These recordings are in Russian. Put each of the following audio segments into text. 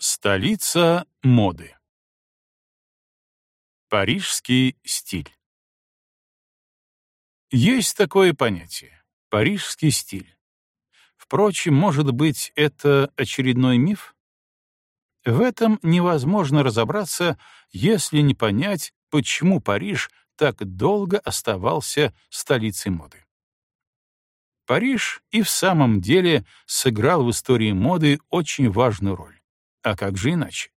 Столица моды. Парижский стиль. Есть такое понятие — парижский стиль. Впрочем, может быть, это очередной миф? В этом невозможно разобраться, если не понять, почему Париж так долго оставался столицей моды. Париж и в самом деле сыграл в истории моды очень важную роль. А как же иначе?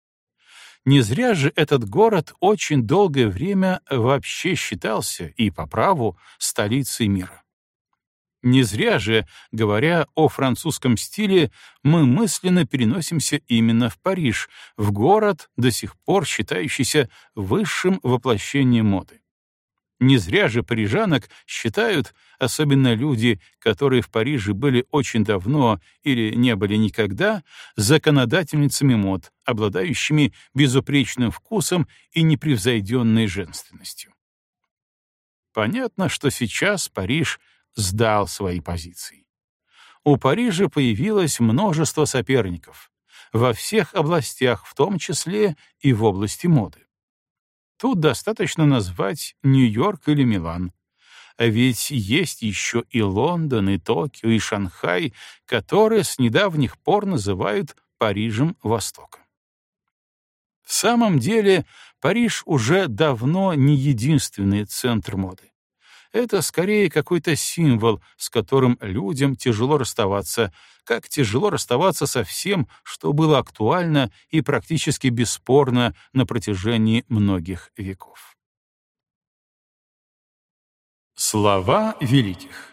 Не зря же этот город очень долгое время вообще считался, и по праву, столицей мира. Не зря же, говоря о французском стиле, мы мысленно переносимся именно в Париж, в город, до сих пор считающийся высшим воплощением моды. Не зря же парижанок считают, особенно люди, которые в Париже были очень давно или не были никогда, законодательницами мод, обладающими безупречным вкусом и непревзойденной женственностью. Понятно, что сейчас Париж сдал свои позиции. У Парижа появилось множество соперников во всех областях, в том числе и в области моды. Тут достаточно назвать Нью-Йорк или Милан. А ведь есть еще и Лондон, и Токио, и Шанхай, которые с недавних пор называют Парижем Востока. В самом деле, Париж уже давно не единственный центр моды. Это скорее какой-то символ, с которым людям тяжело расставаться, как тяжело расставаться со всем, что было актуально и практически бесспорно на протяжении многих веков. Слова великих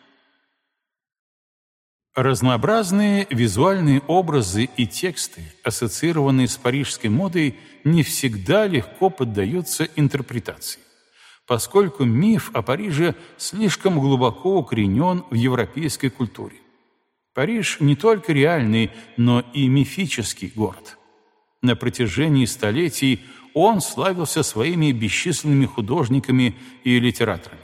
Разнообразные визуальные образы и тексты, ассоциированные с парижской модой, не всегда легко поддаются интерпретации поскольку миф о Париже слишком глубоко укоренен в европейской культуре. Париж не только реальный, но и мифический город. На протяжении столетий он славился своими бесчисленными художниками и литераторами.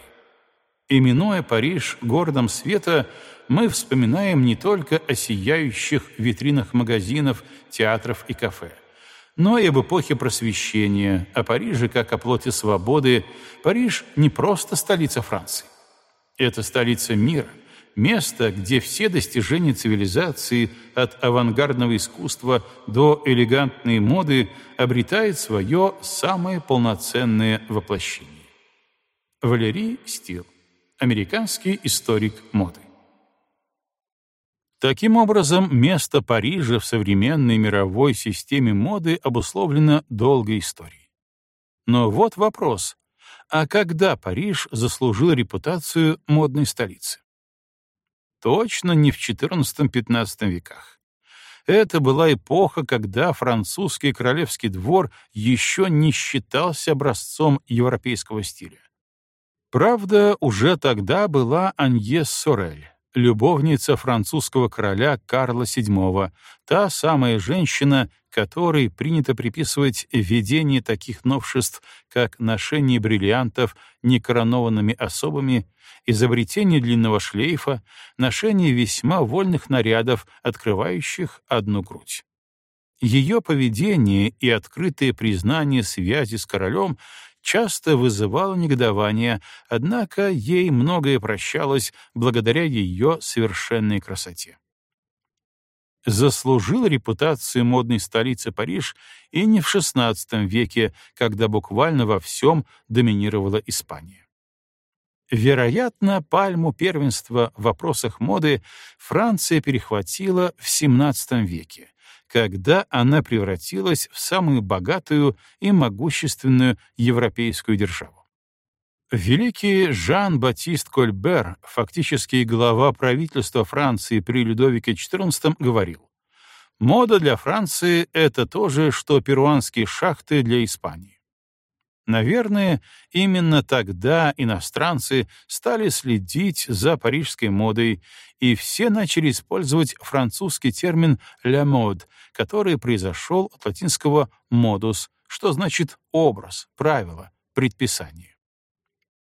Именуя Париж городом света, мы вспоминаем не только о сияющих витринах магазинов, театров и кафе, но и об эпохе просвещения, о Париже как о плоти свободы. Париж не просто столица Франции. Это столица мира, место, где все достижения цивилизации от авангардного искусства до элегантной моды обретают свое самое полноценное воплощение. Валерий Стил, американский историк моды. Таким образом, место Парижа в современной мировой системе моды обусловлено долгой историей. Но вот вопрос. А когда Париж заслужил репутацию модной столицы? Точно не в XIV-XV веках. Это была эпоха, когда французский королевский двор еще не считался образцом европейского стиля. Правда, уже тогда была Аньес Сорель, любовница французского короля Карла VII, та самая женщина, которой принято приписывать введение таких новшеств, как ношение бриллиантов некоронованными особами, изобретение длинного шлейфа, ношение весьма вольных нарядов, открывающих одну грудь. Ее поведение и открытое признание связи с королем часто вызывало негодование, однако ей многое прощалось благодаря ее совершенной красоте. Заслужил репутацию модной столицы Париж и не в XVI веке, когда буквально во всем доминировала Испания. Вероятно, пальму первенства в вопросах моды Франция перехватила в XVII веке, когда она превратилась в самую богатую и могущественную европейскую державу. Великий Жан-Батист Кольбер, фактически глава правительства Франции при Людовике XIV, говорил, «Мода для Франции — это то же, что перуанские шахты для Испании. Наверное, именно тогда иностранцы стали следить за парижской модой, и все начали использовать французский термин «la mode», который произошел от латинского «modus», что значит «образ», «правило», «предписание».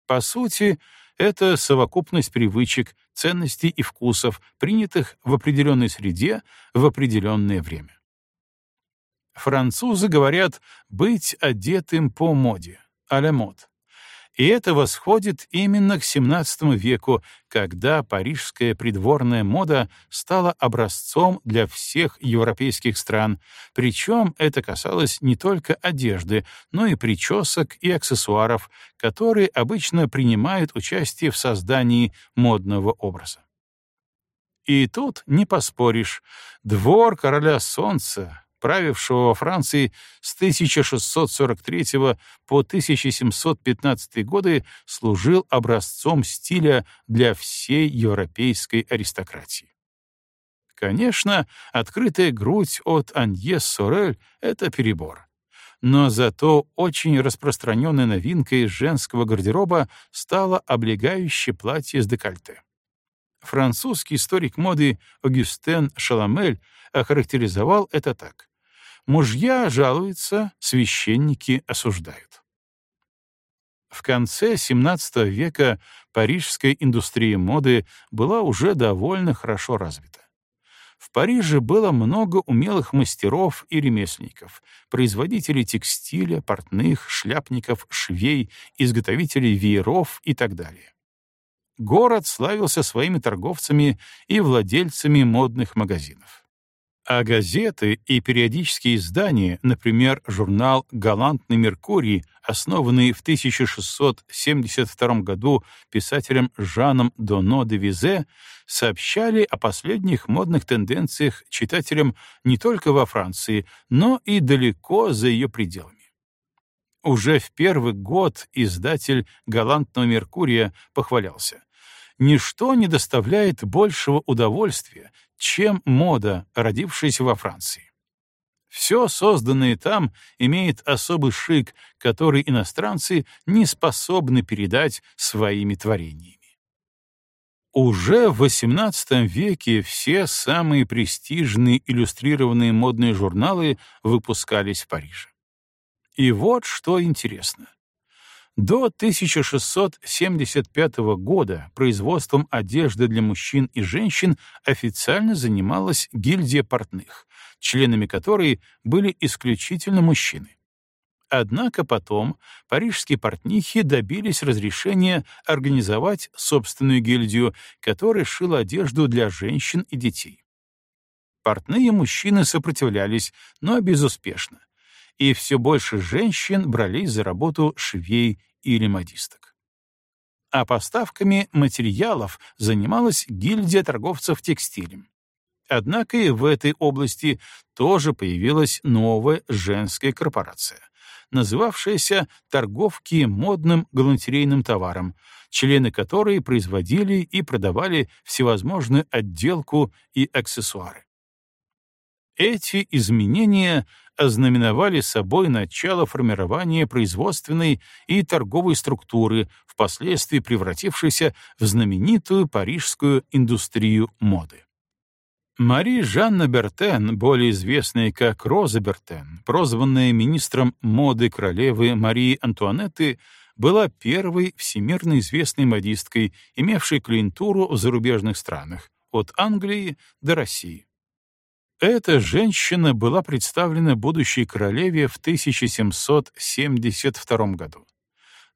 По сути, это совокупность привычек, ценностей и вкусов, принятых в определенной среде в определенное время. Французы говорят «быть одетым по моде» — а мод. И это восходит именно к XVII веку, когда парижская придворная мода стала образцом для всех европейских стран, причем это касалось не только одежды, но и причесок и аксессуаров, которые обычно принимают участие в создании модного образа. И тут не поспоришь, двор короля солнца, правившего во Франции с 1643 по 1715 годы, служил образцом стиля для всей европейской аристократии. Конечно, открытая грудь от Аньес Сорель — это перебор. Но зато очень распространенной новинкой женского гардероба стало облегающее платье с декольте. Французский историк моды Огюстен Шаламель охарактеризовал это так. Мужья жалуются, священники осуждают. В конце XVII века парижская индустрия моды была уже довольно хорошо развита. В Париже было много умелых мастеров и ремесленников, производителей текстиля, портных, шляпников, швей, изготовителей вееров и так далее. Город славился своими торговцами и владельцами модных магазинов. А газеты и периодические издания, например, журнал «Галантный Меркурий», основанный в 1672 году писателем Жаном Доно де Визе, сообщали о последних модных тенденциях читателям не только во Франции, но и далеко за ее пределами. Уже в первый год издатель «Галантного Меркурия» похвалялся. Ничто не доставляет большего удовольствия, чем мода, родившаяся во Франции. Все созданное там имеет особый шик, который иностранцы не способны передать своими творениями. Уже в XVIII веке все самые престижные иллюстрированные модные журналы выпускались в Париже. И вот что интересно. До 1675 года производством одежды для мужчин и женщин официально занималась гильдия портных, членами которой были исключительно мужчины. Однако потом парижские портнихи добились разрешения организовать собственную гильдию, которая шила одежду для женщин и детей. Портные мужчины сопротивлялись, но безуспешно и все больше женщин брались за работу швей или модисток. А поставками материалов занималась гильдия торговцев текстилем. Однако и в этой области тоже появилась новая женская корпорация, называвшаяся «Торговки модным галантерейным товаром», члены которой производили и продавали всевозможную отделку и аксессуары. Эти изменения ознаменовали собой начало формирования производственной и торговой структуры, впоследствии превратившейся в знаменитую парижскую индустрию моды. Мари Жанна Бертен, более известная как Роза Бертен, прозванная министром моды королевы Марии Антуанетты, была первой всемирно известной модисткой, имевшей клиентуру в зарубежных странах, от Англии до России. Эта женщина была представлена будущей королеве в 1772 году.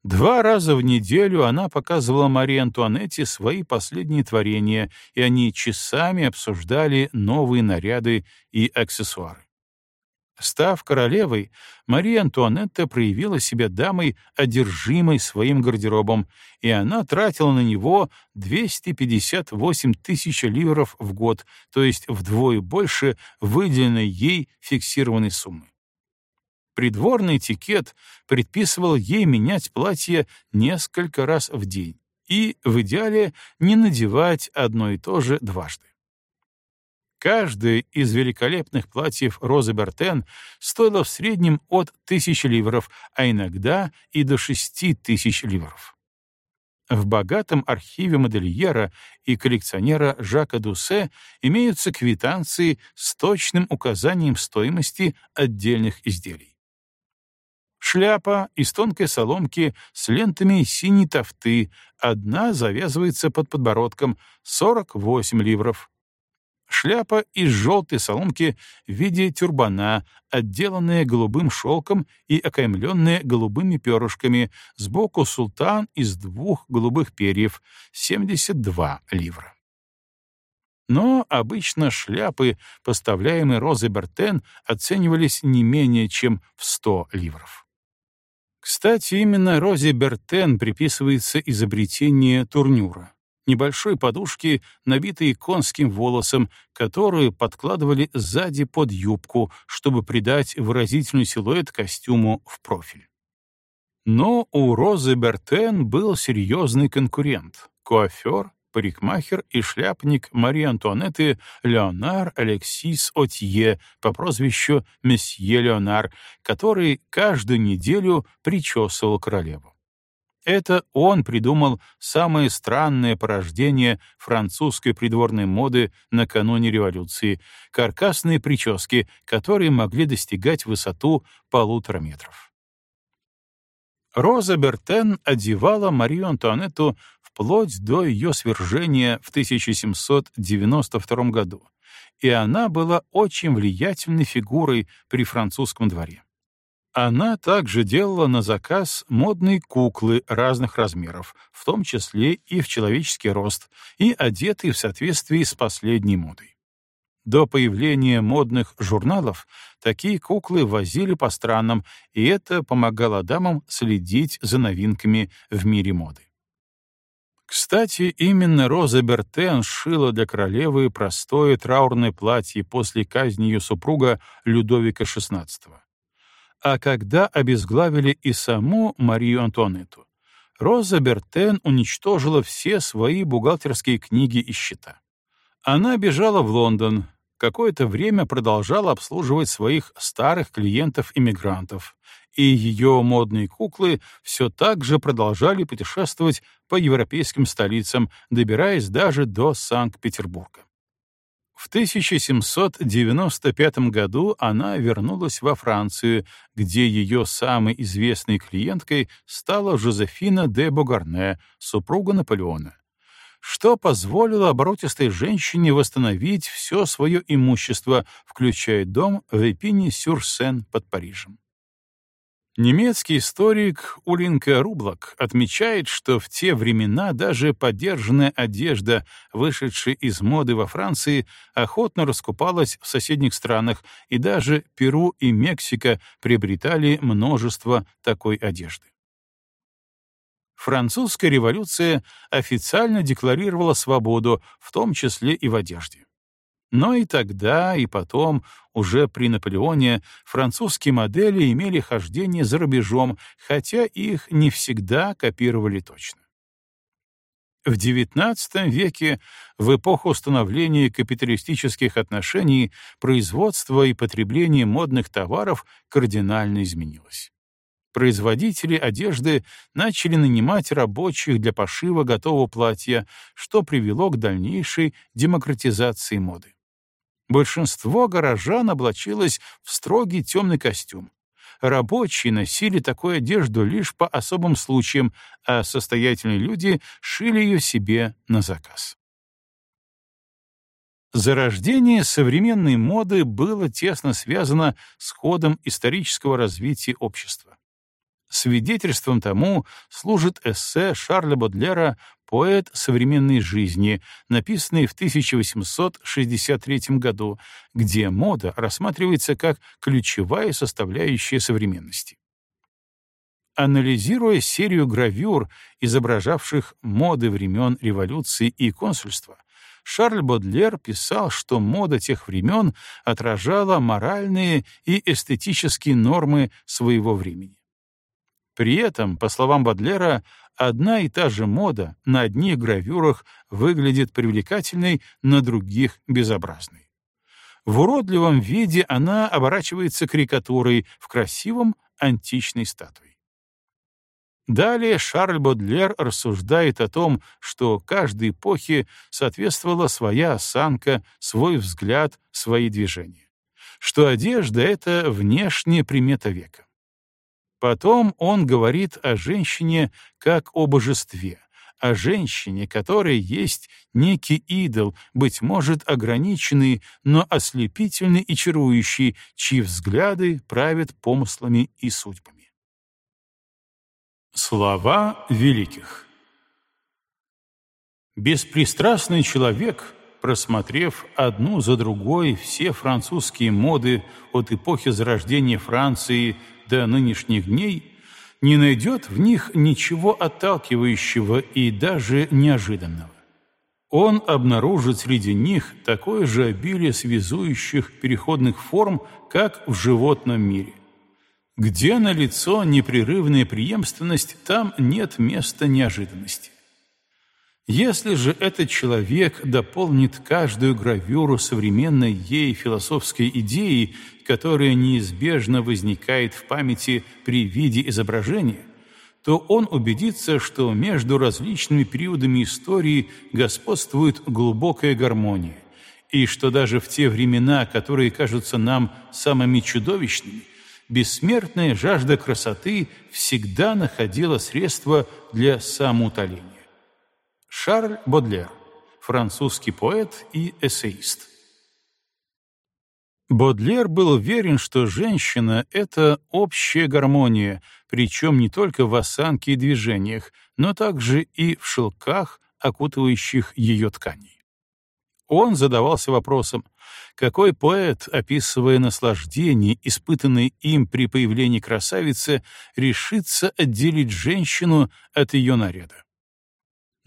Два раза в неделю она показывала Марии Антуанетте свои последние творения, и они часами обсуждали новые наряды и аксессуары. Став королевой, Мария Антуанетта проявила себя дамой, одержимой своим гардеробом, и она тратила на него 258 тысяч ливров в год, то есть вдвое больше выделенной ей фиксированной суммы. Придворный этикет предписывал ей менять платье несколько раз в день и, в идеале, не надевать одно и то же дважды. Каждое из великолепных платьев Розы Бертен стоило в среднем от тысячи ливров, а иногда и до шести тысяч ливров. В богатом архиве модельера и коллекционера Жака Дусе имеются квитанции с точным указанием стоимости отдельных изделий. Шляпа из тонкой соломки с лентами синей тофты, одна завязывается под подбородком, 48 ливров Шляпа из желтой соломки в виде тюрбана, отделанная голубым шелком и окаймленная голубыми перышками, сбоку султан из двух голубых перьев, 72 ливра. Но обычно шляпы, поставляемые Розой Бертен, оценивались не менее чем в 100 ливров. Кстати, именно Розе Бертен приписывается изобретение турнюра небольшой подушки, набитой конским волосом, которую подкладывали сзади под юбку, чтобы придать выразительный силуэт костюму в профиль. Но у Розы Бертен был серьезный конкурент — куафер, парикмахер и шляпник Марии Антуанетты Леонар Алексис Отье по прозвищу Месье Леонар, который каждую неделю причесывал королеву. Это он придумал самое странное порождение французской придворной моды накануне революции — каркасные прически, которые могли достигать высоту полутора метров. Роза Бертен одевала Марию Антуанетту вплоть до ее свержения в 1792 году, и она была очень влиятельной фигурой при французском дворе. Она также делала на заказ модные куклы разных размеров, в том числе и в человеческий рост, и одетые в соответствии с последней модой. До появления модных журналов такие куклы возили по странам, и это помогало дамам следить за новинками в мире моды. Кстати, именно Роза Бертен сшила для королевы простое траурное платье после казни ее супруга Людовика XVI а когда обезглавили и саму Марию Антуанетту, Роза Бертен уничтожила все свои бухгалтерские книги и счета. Она бежала в Лондон, какое-то время продолжала обслуживать своих старых клиентов-иммигрантов, и ее модные куклы все так же продолжали путешествовать по европейским столицам, добираясь даже до Санкт-Петербурга. В 1795 году она вернулась во Францию, где ее самой известной клиенткой стала Жозефина де Бугарне, супруга Наполеона, что позволило оборотистой женщине восстановить все свое имущество, включая дом в Эпине-Сюрсен под Парижем. Немецкий историк Улинка Рублак отмечает, что в те времена даже подержанная одежда, вышедшая из моды во Франции, охотно раскупалась в соседних странах, и даже Перу и Мексика приобретали множество такой одежды. Французская революция официально декларировала свободу, в том числе и в одежде. Но и тогда, и потом, уже при Наполеоне, французские модели имели хождение за рубежом, хотя их не всегда копировали точно. В XIX веке, в эпоху становления капиталистических отношений, производство и потребление модных товаров кардинально изменилось. Производители одежды начали нанимать рабочих для пошива готового платья, что привело к дальнейшей демократизации моды. Большинство горожан облачилось в строгий темный костюм. Рабочие носили такую одежду лишь по особым случаям, а состоятельные люди шили ее себе на заказ. Зарождение современной моды было тесно связано с ходом исторического развития общества. Свидетельством тому служит эссе Шарля Бодлера «Поэт современной жизни», написанный в 1863 году, где мода рассматривается как ключевая составляющая современности. Анализируя серию гравюр, изображавших моды времен революции и консульства, Шарль Бодлер писал, что мода тех времен отражала моральные и эстетические нормы своего времени. При этом, по словам Бадлера, одна и та же мода на одних гравюрах выглядит привлекательной, на других — безобразной. В уродливом виде она оборачивается карикатурой, в красивом — античной статуей. Далее Шарль Бодлер рассуждает о том, что каждой эпохе соответствовала своя осанка, свой взгляд, свои движения. Что одежда — это внешняя примета века. Потом он говорит о женщине как о божестве, о женщине, которая есть некий идол, быть может, ограниченный, но ослепительный и чарующий, чьи взгляды правят помыслами и судьбами. Слова великих Беспристрастный человек, просмотрев одну за другой все французские моды от эпохи зарождения Франции до нынешних дней, не найдет в них ничего отталкивающего и даже неожиданного. Он обнаружит среди них такое же обилие связующих переходных форм, как в животном мире. Где налицо непрерывная преемственность, там нет места неожиданности. Если же этот человек дополнит каждую гравюру современной ей философской идеей, которая неизбежно возникает в памяти при виде изображения, то он убедится, что между различными периодами истории господствует глубокая гармония, и что даже в те времена, которые кажутся нам самыми чудовищными, бессмертная жажда красоты всегда находила средства для самоутоления. Шарль Бодлер, французский поэт и эссеист. Бодлер был уверен, что женщина — это общая гармония, причем не только в осанке и движениях, но также и в шелках, окутывающих ее тканей. Он задавался вопросом, какой поэт, описывая наслаждение, испытанное им при появлении красавицы, решится отделить женщину от ее наряда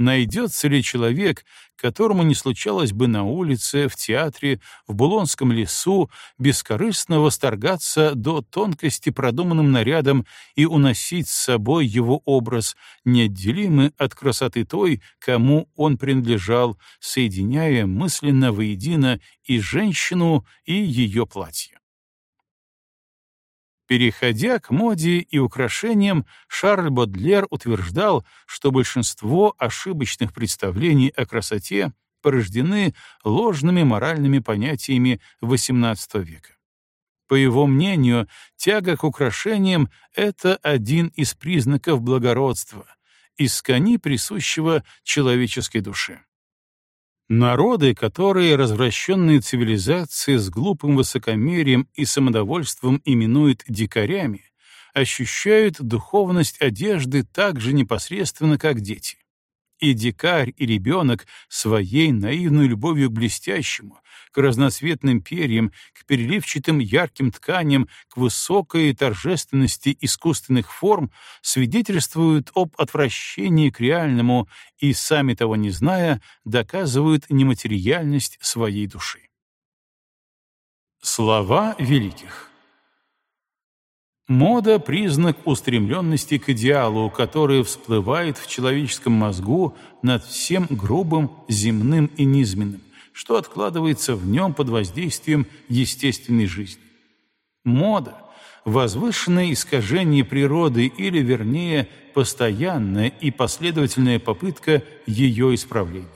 найдется ли человек, которому не случалось бы на улице, в театре, в Булонском лесу бескорыстно восторгаться до тонкости продуманным нарядом и уносить с собой его образ, неотделимый от красоты той, кому он принадлежал, соединяя мысленно воедино и женщину, и ее платье. Переходя к моде и украшениям, Шарль Бодлер утверждал, что большинство ошибочных представлений о красоте порождены ложными моральными понятиями XVIII века. По его мнению, тяга к украшениям — это один из признаков благородства, искони присущего человеческой душе. Народы, которые развращенные цивилизации с глупым высокомерием и самодовольством именуют дикарями, ощущают духовность одежды так же непосредственно, как дети и дикарь, и ребенок своей наивной любовью к блестящему, к разноцветным перьям, к переливчатым ярким тканям, к высокой торжественности искусственных форм свидетельствуют об отвращении к реальному и, сами того не зная, доказывают нематериальность своей души. Слова великих Мода — признак устремленности к идеалу, который всплывает в человеческом мозгу над всем грубым, земным и низменным, что откладывается в нем под воздействием естественной жизни. Мода — возвышенное искажение природы или, вернее, постоянная и последовательная попытка ее исправления.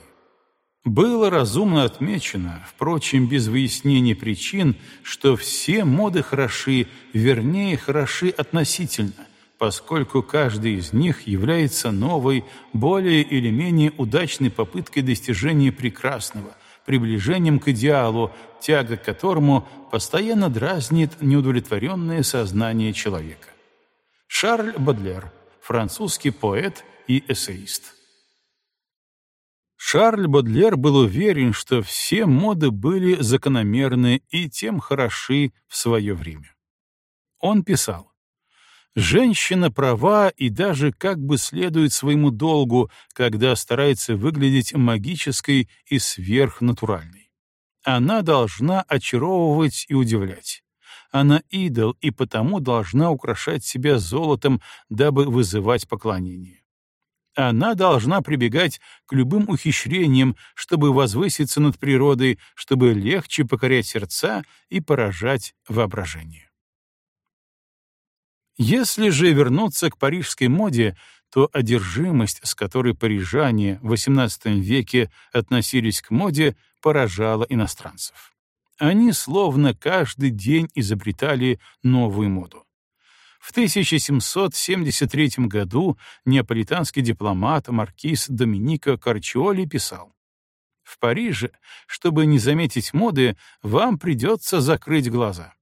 Было разумно отмечено, впрочем, без выяснения причин, что все моды хороши, вернее, хороши относительно, поскольку каждый из них является новой, более или менее удачной попыткой достижения прекрасного, приближением к идеалу, тяга к которому постоянно дразнит неудовлетворенное сознание человека. Шарль Бодлер, французский поэт и эссеист. Шарль Бодлер был уверен, что все моды были закономерны и тем хороши в свое время. Он писал, «Женщина права и даже как бы следует своему долгу, когда старается выглядеть магической и сверхнатуральной. Она должна очаровывать и удивлять. Она идол и потому должна украшать себя золотом, дабы вызывать поклонение. Она должна прибегать к любым ухищрениям, чтобы возвыситься над природой, чтобы легче покорять сердца и поражать воображение. Если же вернуться к парижской моде, то одержимость, с которой парижане в XVIII веке относились к моде, поражала иностранцев. Они словно каждый день изобретали новую моду. В 1773 году неаполитанский дипломат маркиз Доминика Карчиоли писал «В Париже, чтобы не заметить моды, вам придется закрыть глаза».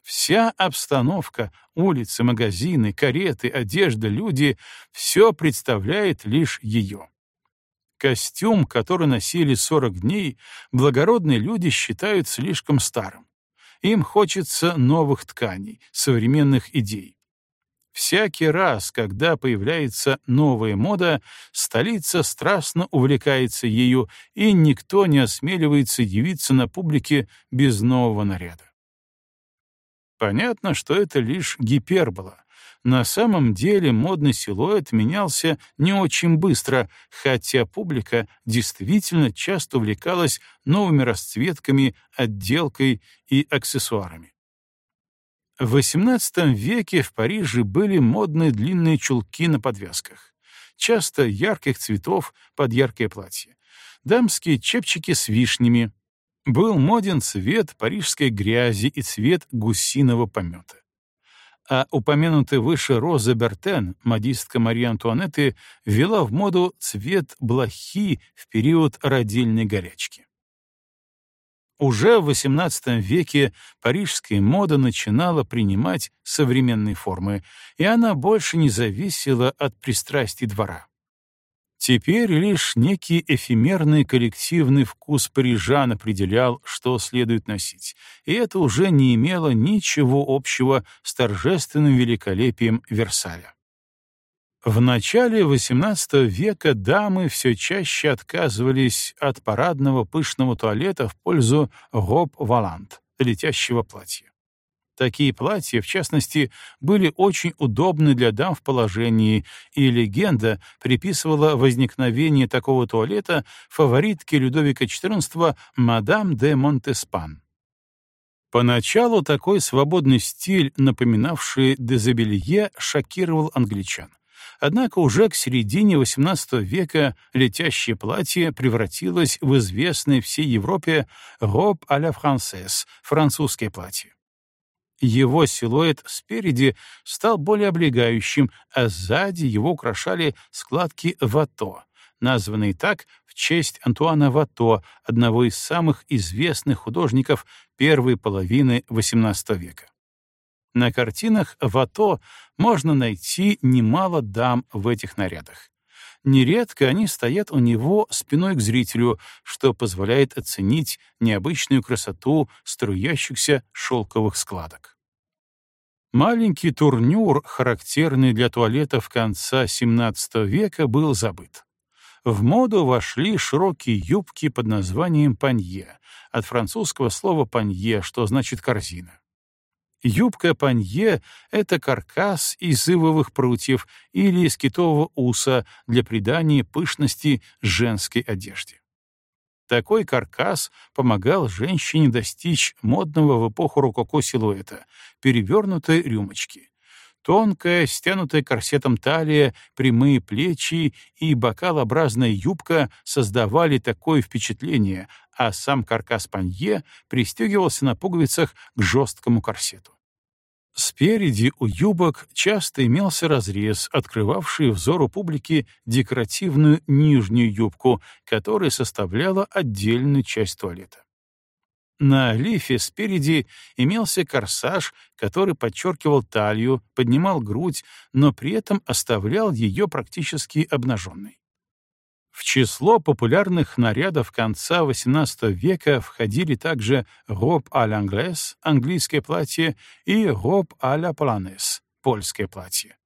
Вся обстановка, улицы, магазины, кареты, одежда, люди — все представляет лишь ее. Костюм, который носили 40 дней, благородные люди считают слишком старым. Им хочется новых тканей, современных идей. Всякий раз, когда появляется новая мода, столица страстно увлекается ею, и никто не осмеливается явиться на публике без нового наряда. Понятно, что это лишь гипербола. На самом деле модный силуэт менялся не очень быстро, хотя публика действительно часто увлекалась новыми расцветками, отделкой и аксессуарами. В XVIII веке в Париже были модные длинные чулки на подвязках, часто ярких цветов под яркое платье, дамские чепчики с вишнями, был моден цвет парижской грязи и цвет гусиного помета. А упомянутая выше Роза Бертен, модистка Марии Антуанетты, ввела в моду цвет блохи в период родильной горячки. Уже в XVIII веке парижская мода начинала принимать современные формы, и она больше не зависела от пристрастий двора. Теперь лишь некий эфемерный коллективный вкус парижан определял, что следует носить, и это уже не имело ничего общего с торжественным великолепием Версаля. В начале XVIII века дамы все чаще отказывались от парадного пышного туалета в пользу гоп-валант — летящего платья. Такие платья, в частности, были очень удобны для дам в положении, и легенда приписывала возникновение такого туалета фаворитке Людовика XIV мадам де Монтеспан. Поначалу такой свободный стиль, напоминавший дезобелье, шокировал англичан. Однако уже к середине XVIII века летящее платье превратилось в известное всей Европе «robe à la française» — французское платье. Его силуэт спереди стал более облегающим, а сзади его украшали складки вато, названные так в честь Антуана Вато, одного из самых известных художников первой половины XVIII века. На картинах Вато можно найти немало дам в этих нарядах. Нередко они стоят у него спиной к зрителю, что позволяет оценить необычную красоту струящихся шелковых складок. Маленький турнюр, характерный для туалетов конца XVII века, был забыт. В моду вошли широкие юбки под названием панье, от французского слова панье, что значит корзина. Юбка панье — это каркас из ивовых прутьев или из китового уса для придания пышности женской одежде. Такой каркас помогал женщине достичь модного в эпоху рококо силуэта — перевернутой рюмочки. Тонкая, стянутая корсетом талия, прямые плечи и бокалообразная юбка создавали такое впечатление, а сам каркас панье пристегивался на пуговицах к жесткому корсету. Спереди у юбок часто имелся разрез, открывавший взору публики декоративную нижнюю юбку, которая составляла отдельную часть туалета. На лифе спереди имелся корсаж, который подчеркивал талию, поднимал грудь, но при этом оставлял ее практически обнаженной. В число популярных нарядов конца XVIII века входили также роб à l'anglaise, английское платье, и роб polonaise, польское платье.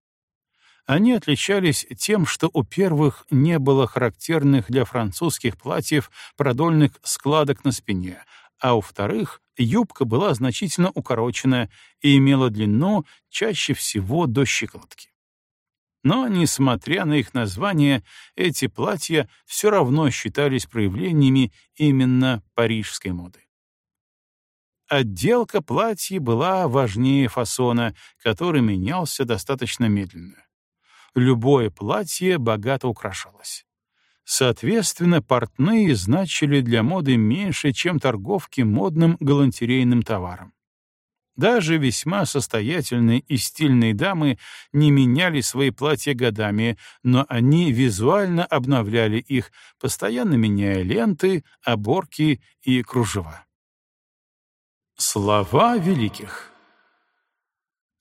Они отличались тем, что у первых не было характерных для французских платьев продольных складок на спине, а у вторых юбка была значительно укорочена и имела длину чаще всего до щиколотки. Но, несмотря на их название, эти платья все равно считались проявлениями именно парижской моды. Отделка платья была важнее фасона, который менялся достаточно медленно. Любое платье богато украшалось. Соответственно, портные значили для моды меньше, чем торговки модным галантерейным товаром. Даже весьма состоятельные и стильные дамы не меняли свои платья годами, но они визуально обновляли их, постоянно меняя ленты, оборки и кружева. Слова великих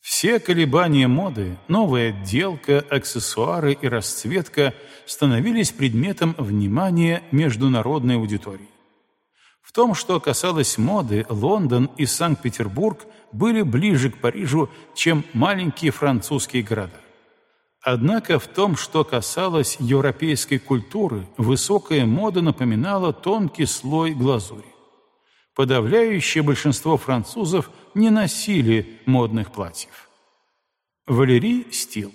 все колебания моды, новая отделка, аксессуары и расцветка становились предметом внимания международной аудитории. В том, что касалось моды, Лондон и Санкт-Петербург были ближе к Парижу, чем маленькие французские города. Однако в том, что касалось европейской культуры, высокая мода напоминала тонкий слой глазури. Подавляющее большинство французов не носили модных платьев. Валерий Стил,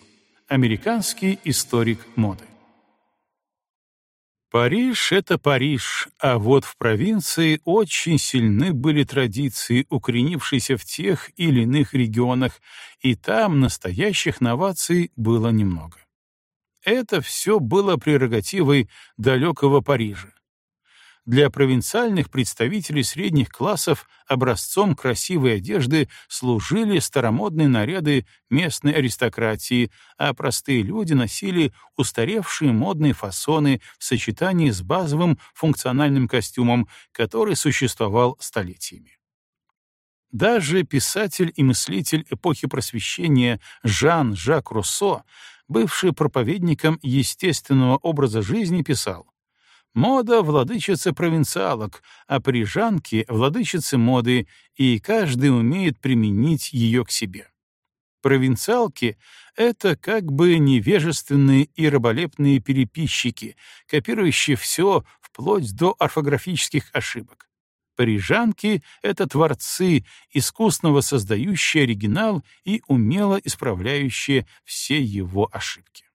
американский историк моды. Париж — это Париж, а вот в провинции очень сильны были традиции, укоренившиеся в тех или иных регионах, и там настоящих новаций было немного. Это все было прерогативой далекого Парижа, для провинциальных представителей средних классов образцом красивой одежды служили старомодные наряды местной аристократии, а простые люди носили устаревшие модные фасоны в сочетании с базовым функциональным костюмом, который существовал столетиями. Даже писатель и мыслитель эпохи Просвещения Жан-Жак Руссо, бывший проповедником естественного образа жизни, писал Мода — владычица провинциалок, а парижанки — владычицы моды, и каждый умеет применить ее к себе. Провинциалки — это как бы невежественные и раболепные переписчики, копирующие все вплоть до орфографических ошибок. Парижанки — это творцы, искусно создающие оригинал и умело исправляющие все его ошибки.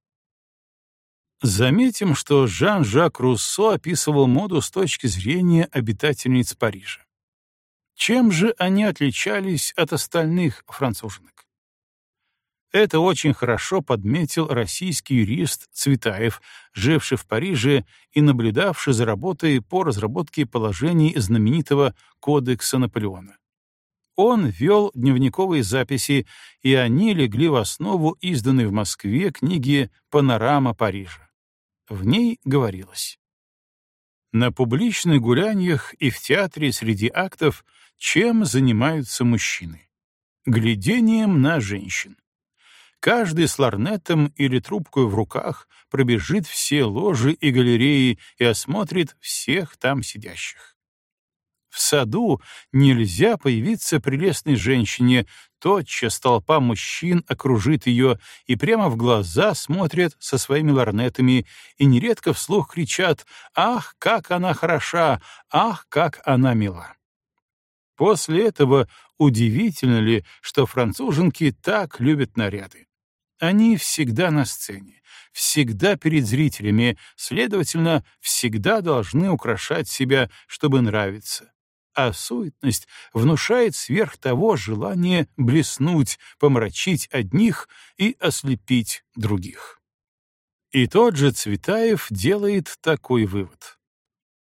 Заметим, что Жан-Жак Руссо описывал моду с точки зрения обитательниц Парижа. Чем же они отличались от остальных француженок? Это очень хорошо подметил российский юрист Цветаев, живший в Париже и наблюдавший за работой по разработке положений знаменитого Кодекса Наполеона. Он вел дневниковые записи, и они легли в основу изданной в Москве книги «Панорама Парижа». В ней говорилось. На публичных гуляниях и в театре среди актов чем занимаются мужчины? Глядением на женщин. Каждый с ларнетом или трубкой в руках пробежит все ложи и галереи и осмотрит всех там сидящих. В саду нельзя появиться прелестной женщине, тотчас толпа мужчин окружит ее и прямо в глаза смотрят со своими ларнетами и нередко вслух кричат «Ах, как она хороша! Ах, как она мила!» После этого удивительно ли, что француженки так любят наряды? Они всегда на сцене, всегда перед зрителями, следовательно, всегда должны украшать себя, чтобы нравиться а суетность внушает сверх того желание блеснуть, помрачить одних и ослепить других. И тот же Цветаев делает такой вывод.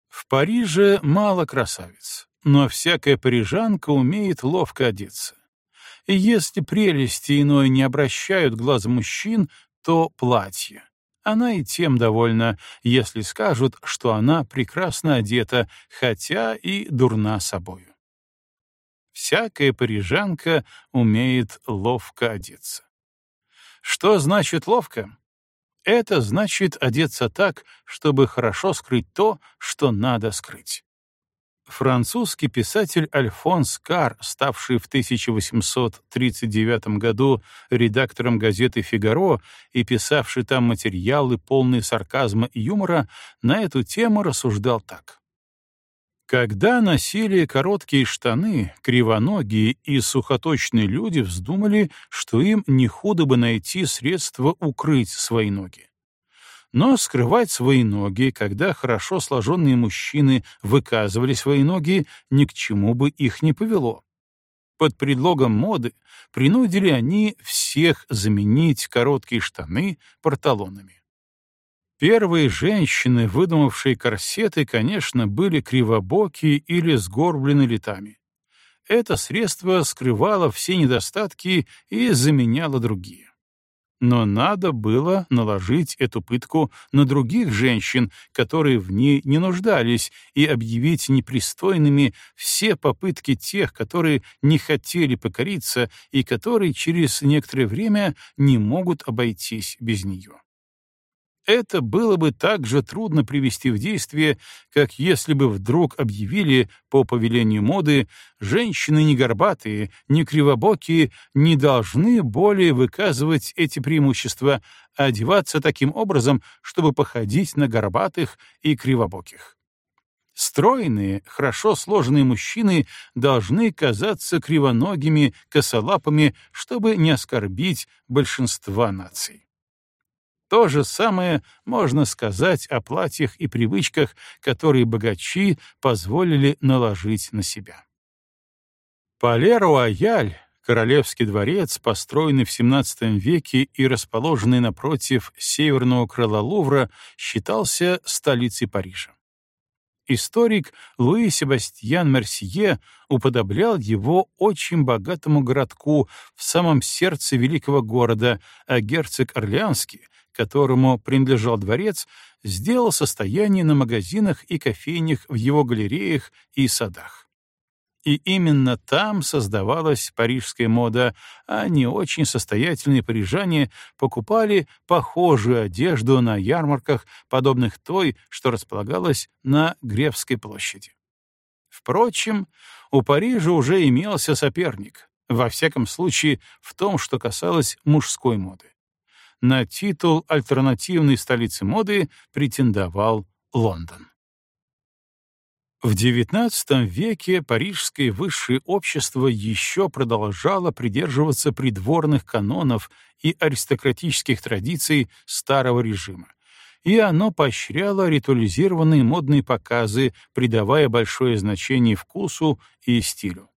В Париже мало красавиц, но всякая парижанка умеет ловко одеться. И если прелести иной не обращают глаз мужчин, то платье она и тем довольна, если скажут, что она прекрасно одета, хотя и дурна собою. Всякая парижанка умеет ловко одеться. Что значит ловко? Это значит одеться так, чтобы хорошо скрыть то, что надо скрыть. Французский писатель Альфонс Кар, ставший в 1839 году редактором газеты «Фигаро» и писавший там материалы, полные сарказма и юмора, на эту тему рассуждал так. Когда носили короткие штаны, кривоногие и сухоточные люди вздумали, что им не худо бы найти средства укрыть свои ноги. Но скрывать свои ноги, когда хорошо сложенные мужчины выказывали свои ноги, ни к чему бы их не повело. Под предлогом моды принудили они всех заменить короткие штаны порталонами. Первые женщины, выдумавшие корсеты, конечно, были кривобокие или сгорблены летами. это средство скрывало все недостатки и заменяло другие. Но надо было наложить эту пытку на других женщин, которые в ней не нуждались, и объявить непристойными все попытки тех, которые не хотели покориться и которые через некоторое время не могут обойтись без нее это было бы так же трудно привести в действие, как если бы вдруг объявили по повелению моды женщины не горбатые, не кривобокие не должны более выказывать эти преимущества, а одеваться таким образом, чтобы походить на горбатых и кривобоких. Стройные, хорошо сложенные мужчины должны казаться кривоногими, косолапыми, чтобы не оскорбить большинства наций. То же самое можно сказать о платьях и привычках, которые богачи позволили наложить на себя. Пале-Руаяль, королевский дворец, построенный в XVII веке и расположенный напротив северного крыла Лувра, считался столицей Парижа. Историк Луи Себастьян Мерсье уподоблял его очень богатому городку в самом сердце великого города, а герцог Орлеанский которому принадлежал дворец, сделал состояние на магазинах и кофейнях в его галереях и садах. И именно там создавалась парижская мода, а не очень состоятельные парижане покупали похожую одежду на ярмарках, подобных той, что располагалась на Гревской площади. Впрочем, у Парижа уже имелся соперник, во всяком случае в том, что касалось мужской моды на титул альтернативной столицы моды претендовал Лондон. В XIX веке парижское высшее общество еще продолжало придерживаться придворных канонов и аристократических традиций старого режима, и оно поощряло ритуализированные модные показы, придавая большое значение вкусу и стилю.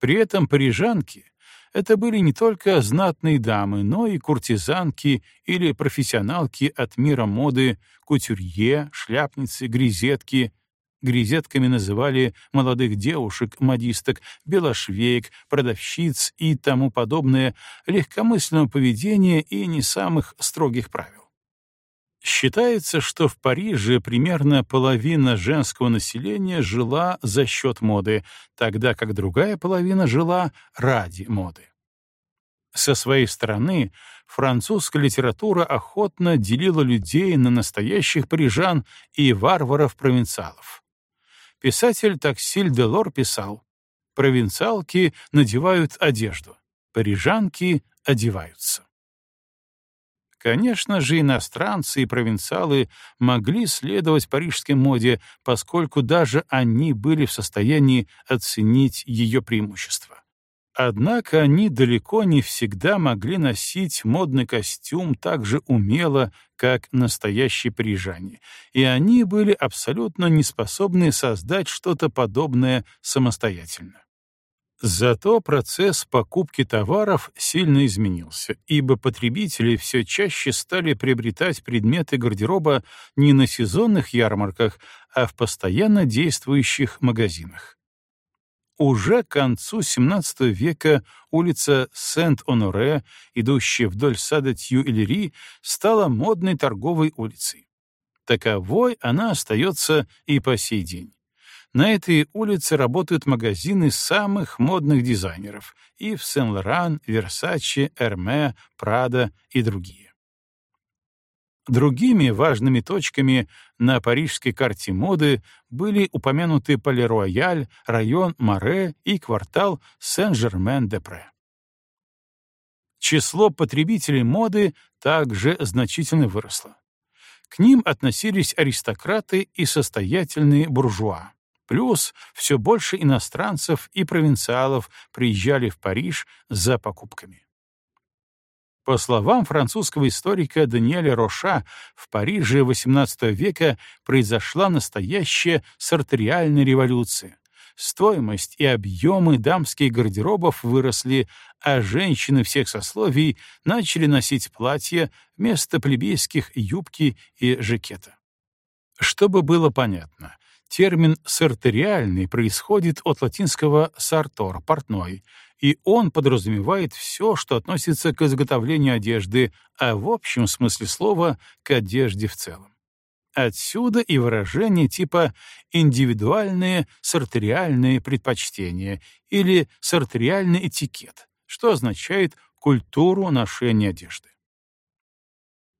При этом парижанки это были не только знатные дамы, но и куртизанки или профессионалки от мира моды, кутюрье, шляпницы, грезетки. Грезетками называли молодых девушек, модисток, белошвеек, продавщиц и тому подобное легкомысленного поведения и не самых строгих правил. Считается, что в Париже примерно половина женского населения жила за счет моды, тогда как другая половина жила ради моды. Со своей стороны, французская литература охотно делила людей на настоящих парижан и варваров-провинциалов. Писатель Таксиль Делор писал, «Провинциалки надевают одежду, парижанки одеваются». Конечно же, иностранцы и провинциалы могли следовать парижской моде, поскольку даже они были в состоянии оценить ее преимущества. Однако они далеко не всегда могли носить модный костюм так же умело, как настоящие парижане, и они были абсолютно не способны создать что-то подобное самостоятельно. Зато процесс покупки товаров сильно изменился, ибо потребители все чаще стали приобретать предметы гардероба не на сезонных ярмарках, а в постоянно действующих магазинах. Уже к концу XVII века улица Сент-Оноре, идущая вдоль сада Тью-Элери, стала модной торговой улицей. Таковой она остается и по сей день. На этой улице работают магазины самых модных дизайнеров и в Сен-Лоран, Версаче, Эрме, Прада и другие. Другими важными точками на парижской карте моды были упомянуты Пале-Рояль, район Море и квартал Сен-Жермен-де-Пре. Число потребителей моды также значительно выросло. К ним относились аристократы и состоятельные буржуа. Плюс все больше иностранцев и провинциалов приезжали в Париж за покупками. По словам французского историка Даниэля Роша, в Париже XVIII века произошла настоящая сартериальная революция. Стоимость и объемы дамских гардеробов выросли, а женщины всех сословий начали носить платья вместо плебейских юбки и жакета. Чтобы было понятно, Термин «сарториальный» происходит от латинского «sartor» — «портной», и он подразумевает все, что относится к изготовлению одежды, а в общем смысле слова — к одежде в целом. Отсюда и выражение типа «индивидуальные сарториальные предпочтения» или «сарториальный этикет», что означает культуру ношения одежды.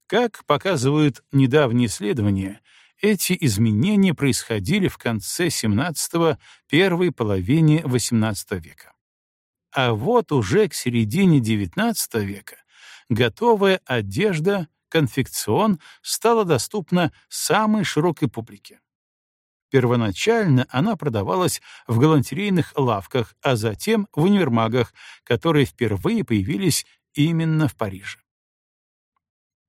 Как показывают недавние исследования, эти изменения происходили в конце XVII — первой половине XVIII века. А вот уже к середине XIX века готовая одежда, конфекцион стала доступна самой широкой публике. Первоначально она продавалась в галантерейных лавках, а затем в универмагах, которые впервые появились именно в Париже.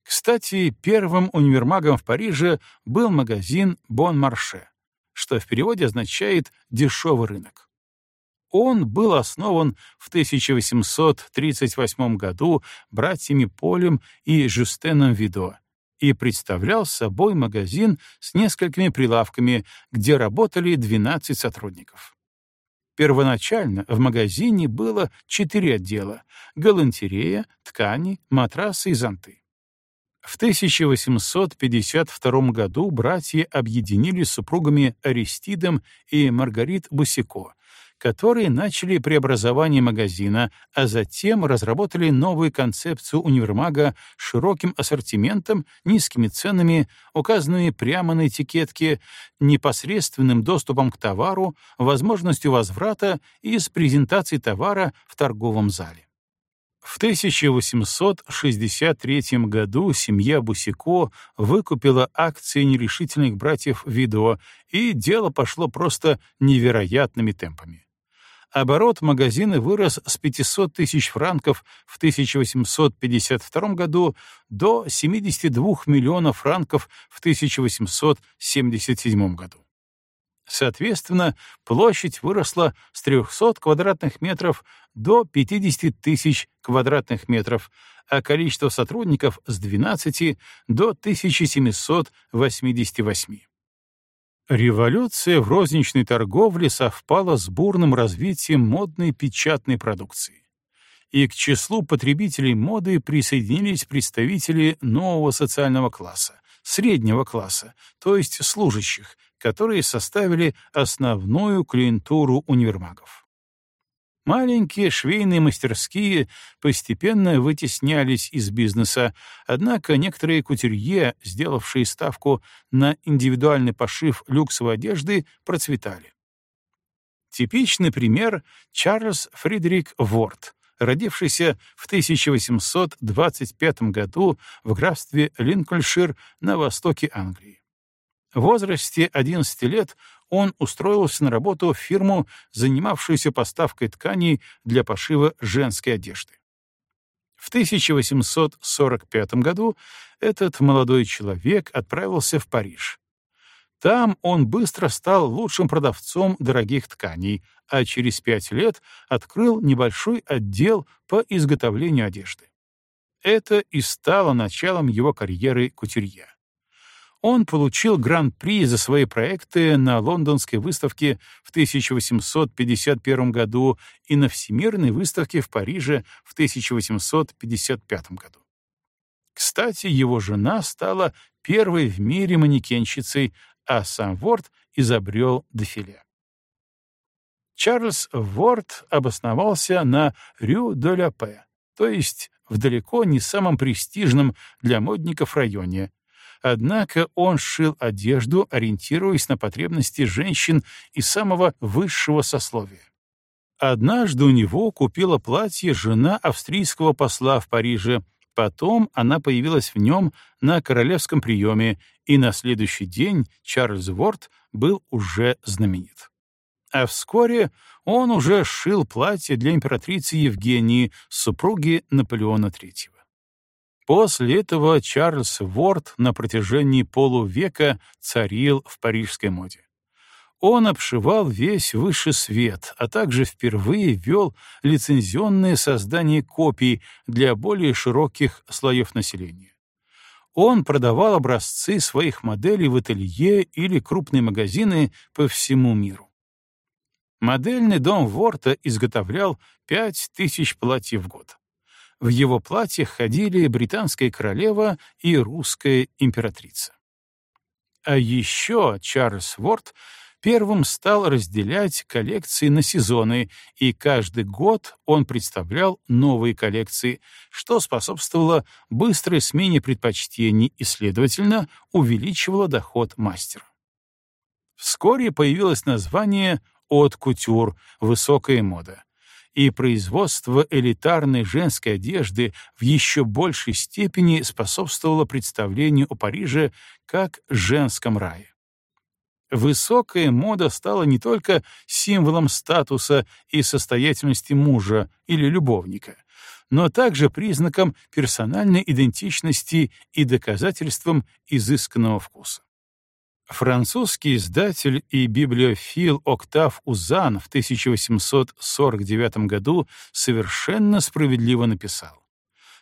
Кстати, первым универмагом в Париже был магазин «Бон Марше», что в переводе означает «дешевый рынок». Он был основан в 1838 году братьями Полем и Жюстеном Видо и представлял собой магазин с несколькими прилавками, где работали 12 сотрудников. Первоначально в магазине было четыре отдела — галантерея, ткани, матрасы и зонты. В 1852 году братья объединились с супругами Аристидом и Маргарит Бусико которые начали преобразование магазина, а затем разработали новую концепцию универмага с широким ассортиментом, низкими ценами, указанными прямо на этикетке, непосредственным доступом к товару, возможностью возврата и с презентацией товара в торговом зале. В 1863 году семья Бусико выкупила акции нерешительных братьев Видо, и дело пошло просто невероятными темпами оборот магазина вырос с 500 тысяч франков в 1852 году до 72 миллионов франков в 1877 году. Соответственно, площадь выросла с 300 квадратных метров до 50 тысяч квадратных метров, а количество сотрудников с 12 до 1788. Революция в розничной торговле совпала с бурным развитием модной печатной продукции. И к числу потребителей моды присоединились представители нового социального класса, среднего класса, то есть служащих, которые составили основную клиентуру универмагов. Маленькие швейные мастерские постепенно вытеснялись из бизнеса, однако некоторые кутюрье, сделавшие ставку на индивидуальный пошив люксовой одежды, процветали. Типичный пример — Чарльз Фредерик Ворд, родившийся в 1825 году в графстве Линкольншир на востоке Англии. В возрасте 11 лет он устроился на работу в фирму, занимавшуюся поставкой тканей для пошива женской одежды. В 1845 году этот молодой человек отправился в Париж. Там он быстро стал лучшим продавцом дорогих тканей, а через пять лет открыл небольшой отдел по изготовлению одежды. Это и стало началом его карьеры кутюрье. Он получил гран-при за свои проекты на лондонской выставке в 1851 году и на Всемирной выставке в Париже в 1855 году. Кстати, его жена стала первой в мире манекенщицей, а сам Ворд изобрел дефиле. Чарльз Ворд обосновался на Рю-де-ля-Пе, то есть в далеко не самом престижном для модников районе, Однако он шил одежду, ориентируясь на потребности женщин из самого высшего сословия. Однажды у него купила платье жена австрийского посла в Париже, потом она появилась в нем на королевском приеме, и на следующий день Чарльз Ворд был уже знаменит. А вскоре он уже шил платье для императрицы Евгении, супруги Наполеона III. После этого Чарльз Ворд на протяжении полувека царил в парижской моде. Он обшивал весь высший свет, а также впервые ввел лицензионное создание копий для более широких слоев населения. он продавал образцы своих моделей в ателье или крупные магазины по всему миру. Модельный дом Ворта изготовлял 5000 платьев в год. В его платьях ходили британская королева и русская императрица. А еще Чарльз Ворт первым стал разделять коллекции на сезоны, и каждый год он представлял новые коллекции, что способствовало быстрой смене предпочтений и, следовательно, увеличивало доход мастера. Вскоре появилось название «от кутюр» — «высокая мода», и производство элитарной женской одежды в еще большей степени способствовало представлению о Париже как женском рае. Высокая мода стала не только символом статуса и состоятельности мужа или любовника, но также признаком персональной идентичности и доказательством изысканного вкуса. Французский издатель и библиофил Октав Узан в 1849 году совершенно справедливо написал.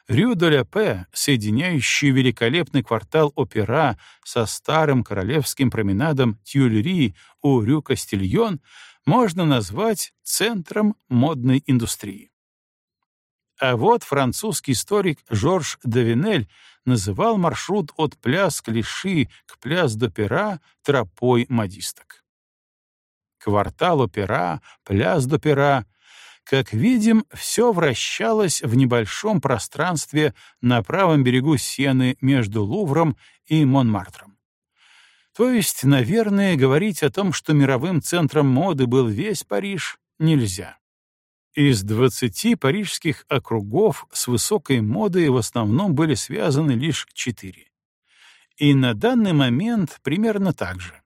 Рю де ля Пе, соединяющий великолепный квартал Опера со старым королевским променадом Тюльри у Рю Кастильон, можно назвать центром модной индустрии. А вот французский историк Жорж Давинель называл маршрут от пляс Клиши к пляс Допера тропой модисток. Квартал Опера, пляс Допера — как видим, все вращалось в небольшом пространстве на правом берегу Сены между Лувром и Монмартром. То есть, наверное, говорить о том, что мировым центром моды был весь Париж, нельзя. Из 20 парижских округов с высокой модой в основном были связаны лишь четыре. И на данный момент примерно так же.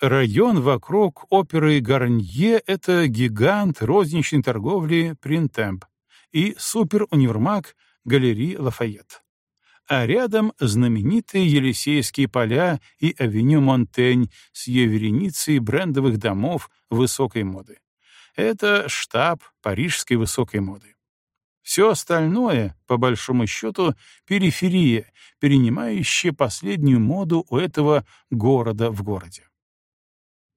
Район вокруг оперы Гарнье — это гигант розничной торговли Принтемп и суперунивермаг галереи Лафайет. А рядом знаменитые Елисейские поля и авеню Монтень с ее вереницей брендовых домов высокой моды. Это штаб парижской высокой моды. Все остальное, по большому счету, периферия, перенимающая последнюю моду у этого города в городе.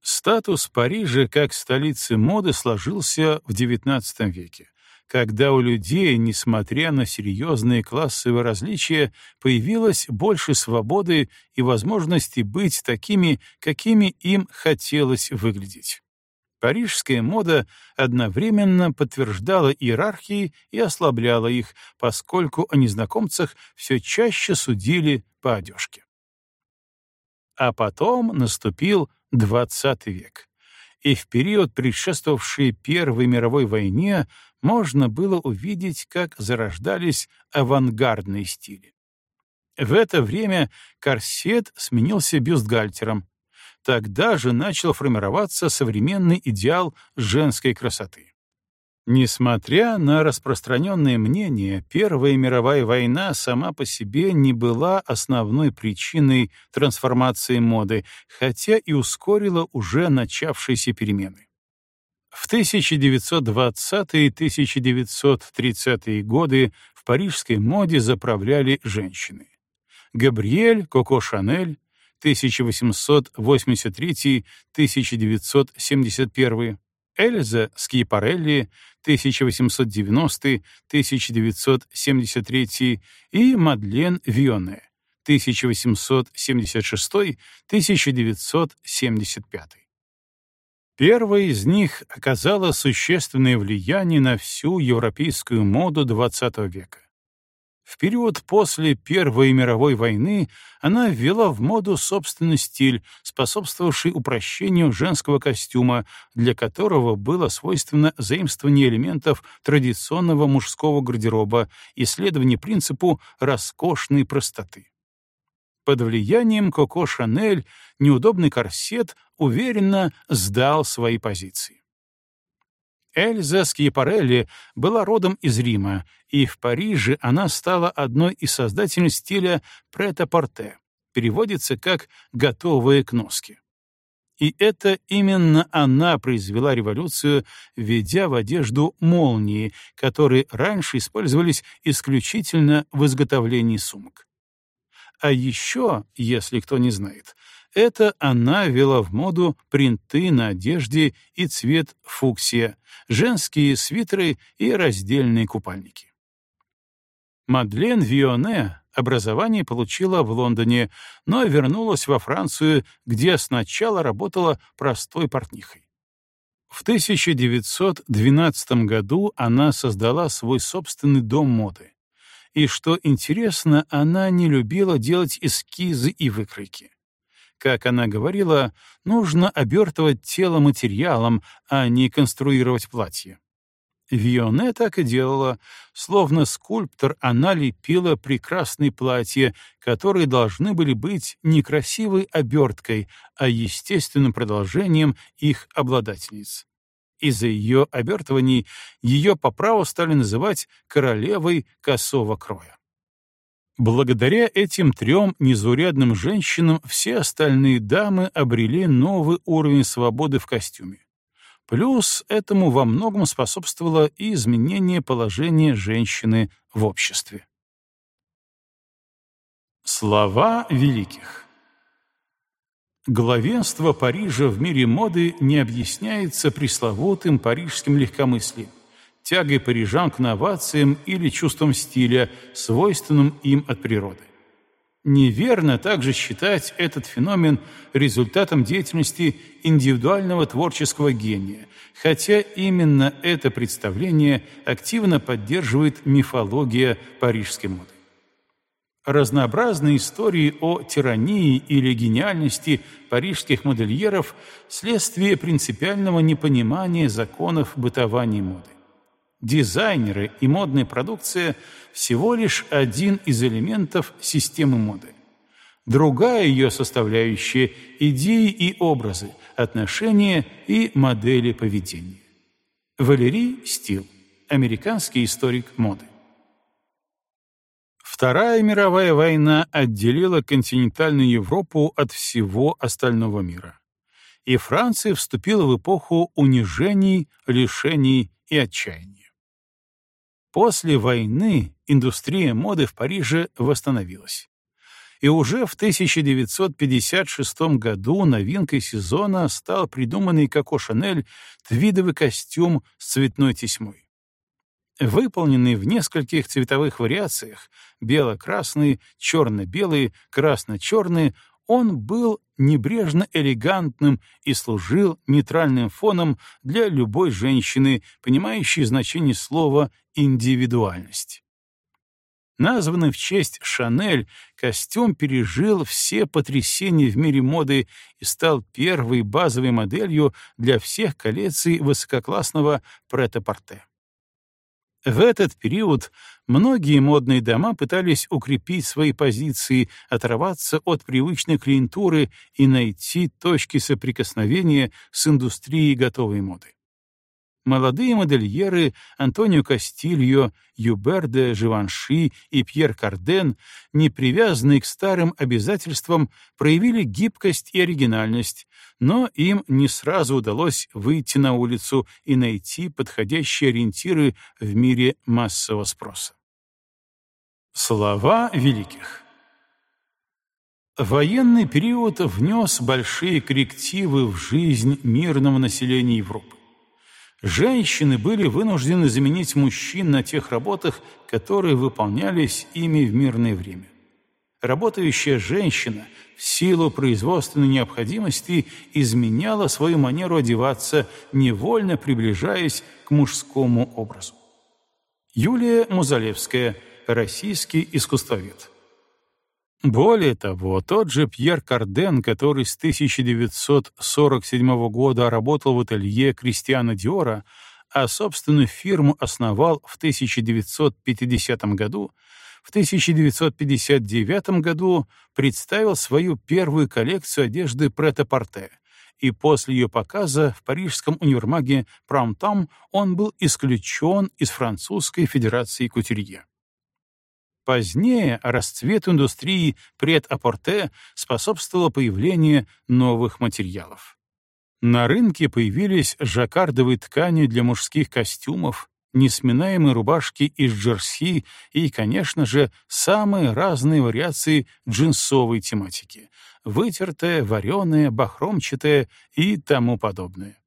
Статус Парижа как столицы моды сложился в XIX веке, когда у людей, несмотря на серьезные классовые различия, появилось больше свободы и возможности быть такими, какими им хотелось выглядеть. Парижская мода одновременно подтверждала иерархии и ослабляла их, поскольку о незнакомцах все чаще судили по одежке. А потом наступил XX век. И в период, предшествовавший Первой мировой войне, можно было увидеть, как зарождались авангардные стили. В это время корсет сменился бюстгальтером, Тогда же начал формироваться современный идеал женской красоты. Несмотря на распространенное мнение, Первая мировая война сама по себе не была основной причиной трансформации моды, хотя и ускорила уже начавшиеся перемены. В 1920-1930-е годы в парижской моде заправляли женщины. Габриэль Коко Шанель, 1883-1971, Эльза Скипарелли 1890-1973 и Мадлен Вионе 1876-1975. Первая из них оказала существенное влияние на всю европейскую моду XX века. В период после Первой мировой войны она ввела в моду собственный стиль, способствовавший упрощению женского костюма, для которого было свойственно заимствование элементов традиционного мужского гардероба и следование принципу роскошной простоты. Под влиянием Коко Шанель неудобный корсет уверенно сдал свои позиции. Эльза Скьяпарелли была родом из Рима, и в Париже она стала одной из создательниц стиля прет-а-порте, переводится как «готовые к носке». И это именно она произвела революцию, введя в одежду молнии, которые раньше использовались исключительно в изготовлении сумок. А еще, если кто не знает, это она ввела в моду принты на одежде и цвет фуксия, женские свитеры и раздельные купальники. Мадлен Вионе образование получила в Лондоне, но вернулась во Францию, где сначала работала простой портнихой. В 1912 году она создала свой собственный дом моды. И что интересно, она не любила делать эскизы и выкройки. Как она говорила, нужно обертывать тело материалом, а не конструировать платье. Вионе так и делала. Словно скульптор, она лепила прекрасные платья, которые должны были быть не красивой оберткой, а естественным продолжением их обладательниц. Из-за ее обертываний ее по праву стали называть королевой косого кроя. Благодаря этим трем незаурядным женщинам все остальные дамы обрели новый уровень свободы в костюме. Плюс этому во многом способствовало и изменение положения женщины в обществе. Слова великих Главенство Парижа в мире моды не объясняется пресловутым парижским легкомыслием, тягой парижан к новациям или чувством стиля, свойственным им от природы. Неверно также считать этот феномен результатом деятельности индивидуального творческого гения, хотя именно это представление активно поддерживает мифология парижской моды. Разнообразные истории о тирании или гениальности парижских модельеров – следствие принципиального непонимания законов бытования моды. Дизайнеры и модная продукция – всего лишь один из элементов системы моды. Другая ее составляющая – идеи и образы, отношения и модели поведения. Валерий Стил, американский историк моды. Вторая мировая война отделила континентальную Европу от всего остального мира. И Франция вступила в эпоху унижений, лишений и отчаяния. После войны индустрия моды в Париже восстановилась. И уже в 1956 году новинкой сезона стал придуманный Коко Шанель твидовый костюм с цветной тесьмой. Выполненный в нескольких цветовых вариациях — бело-красный, черно-белый, красно-черный — он был небрежно элегантным и служил нейтральным фоном для любой женщины, понимающей значение слова «индивидуальность». Названный в честь Шанель, костюм пережил все потрясения в мире моды и стал первой базовой моделью для всех коллекций высококлассного прет-а-порте. В этот период многие модные дома пытались укрепить свои позиции, оторваться от привычной клиентуры и найти точки соприкосновения с индустрией готовой моды. Молодые модельеры Антонио Кастильо, Юбер де Живанши и Пьер Карден, не привязанные к старым обязательствам, проявили гибкость и оригинальность, но им не сразу удалось выйти на улицу и найти подходящие ориентиры в мире массового спроса. Слова великих Военный период внес большие коррективы в жизнь мирного населения Европы. Женщины были вынуждены заменить мужчин на тех работах, которые выполнялись ими в мирное время. Работающая женщина в силу производственной необходимости изменяла свою манеру одеваться, невольно приближаясь к мужскому образу. Юлия Музалевская, российский искусствовед. Более того, тот же Пьер Карден, который с 1947 года работал в ателье Кристиана Диора, а собственную фирму основал в 1950 году, в 1959 году представил свою первую коллекцию одежды прет-а-порте, и после ее показа в парижском универмаге Прамтам он был исключен из Французской Федерации Кутюрье. Позднее расцвету индустрии пред-апорте способствовало появление новых материалов. На рынке появились жаккардовые ткани для мужских костюмов, несминаемые рубашки из джерси и, конечно же, самые разные вариации джинсовой тематики — вытертая, вареная, бахромчатая и тому подобное.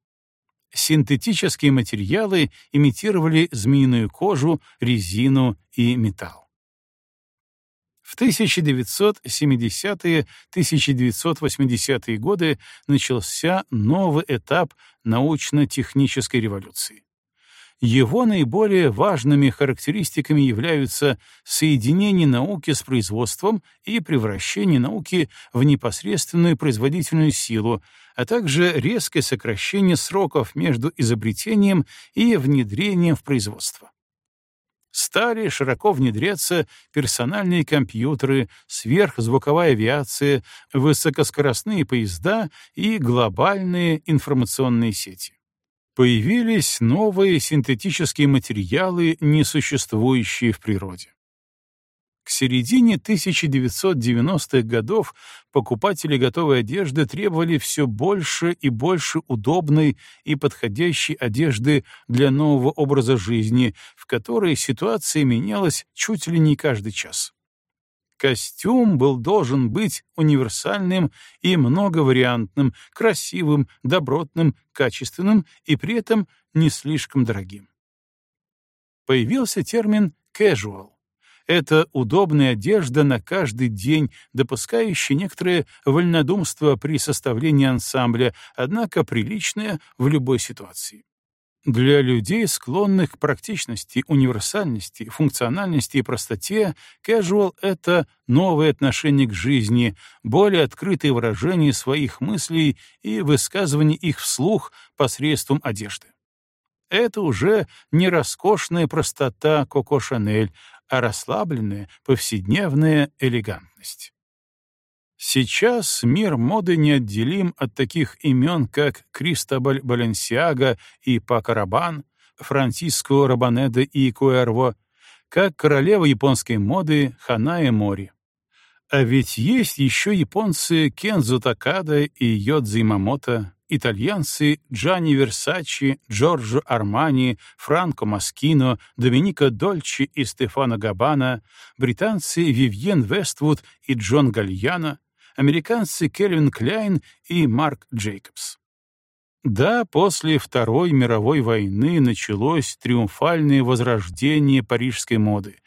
Синтетические материалы имитировали змеиную кожу, резину и металл. В 1970-1980-е годы начался новый этап научно-технической революции. Его наиболее важными характеристиками являются соединение науки с производством и превращение науки в непосредственную производительную силу, а также резкое сокращение сроков между изобретением и внедрением в производство стали широко внедряться персональные компьютеры, сверхзвуковая авиация, высокоскоростные поезда и глобальные информационные сети. Появились новые синтетические материалы, несуществующие в природе. К середине 1990-х годов покупатели готовой одежды требовали все больше и больше удобной и подходящей одежды для нового образа жизни, в которой ситуация менялась чуть ли не каждый час. Костюм был должен быть универсальным и многовариантным, красивым, добротным, качественным и при этом не слишком дорогим. Появился термин «casual», это удобная одежда на каждый день, допускающая некоторое вольнодумство при составлении ансамбля, однако приличная в любой ситуации. Для людей, склонных к практичности, универсальности, функциональности и простоте, casual — это новое отношение к жизни, более открытое выражение своих мыслей и высказывание их вслух посредством одежды. Это уже не роскошная простота Коко Шанель, а расслабленная, повседневная элегантность. Сейчас мир моды неотделим от таких имен, как Кристобаль Баленсиага и Пако Рабан, Франциско Рабанеда и Куэрво, как королева японской моды Ханая Мори. А ведь есть еще японцы Кензо Такада и Йодзи Мамото, итальянцы Джанни Версачи, Джорджо Армани, Франко Маскино, Доминика Дольчи и Стефано Габана, британцы Вивьен Вествуд и Джон Гальяно, американцы Кельвин Кляйн и Марк Джейкобс. Да, после Второй мировой войны началось триумфальное возрождение парижской моды,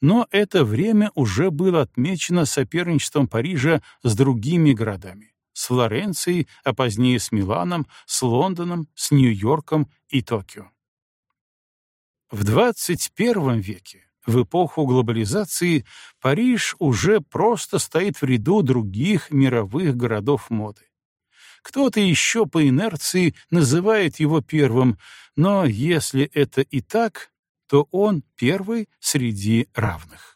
но это время уже было отмечено соперничеством Парижа с другими городами с Флоренцией, а позднее с Миланом, с Лондоном, с Нью-Йорком и Токио. В 21 веке, в эпоху глобализации, Париж уже просто стоит в ряду других мировых городов моды. Кто-то еще по инерции называет его первым, но если это и так, то он первый среди равных.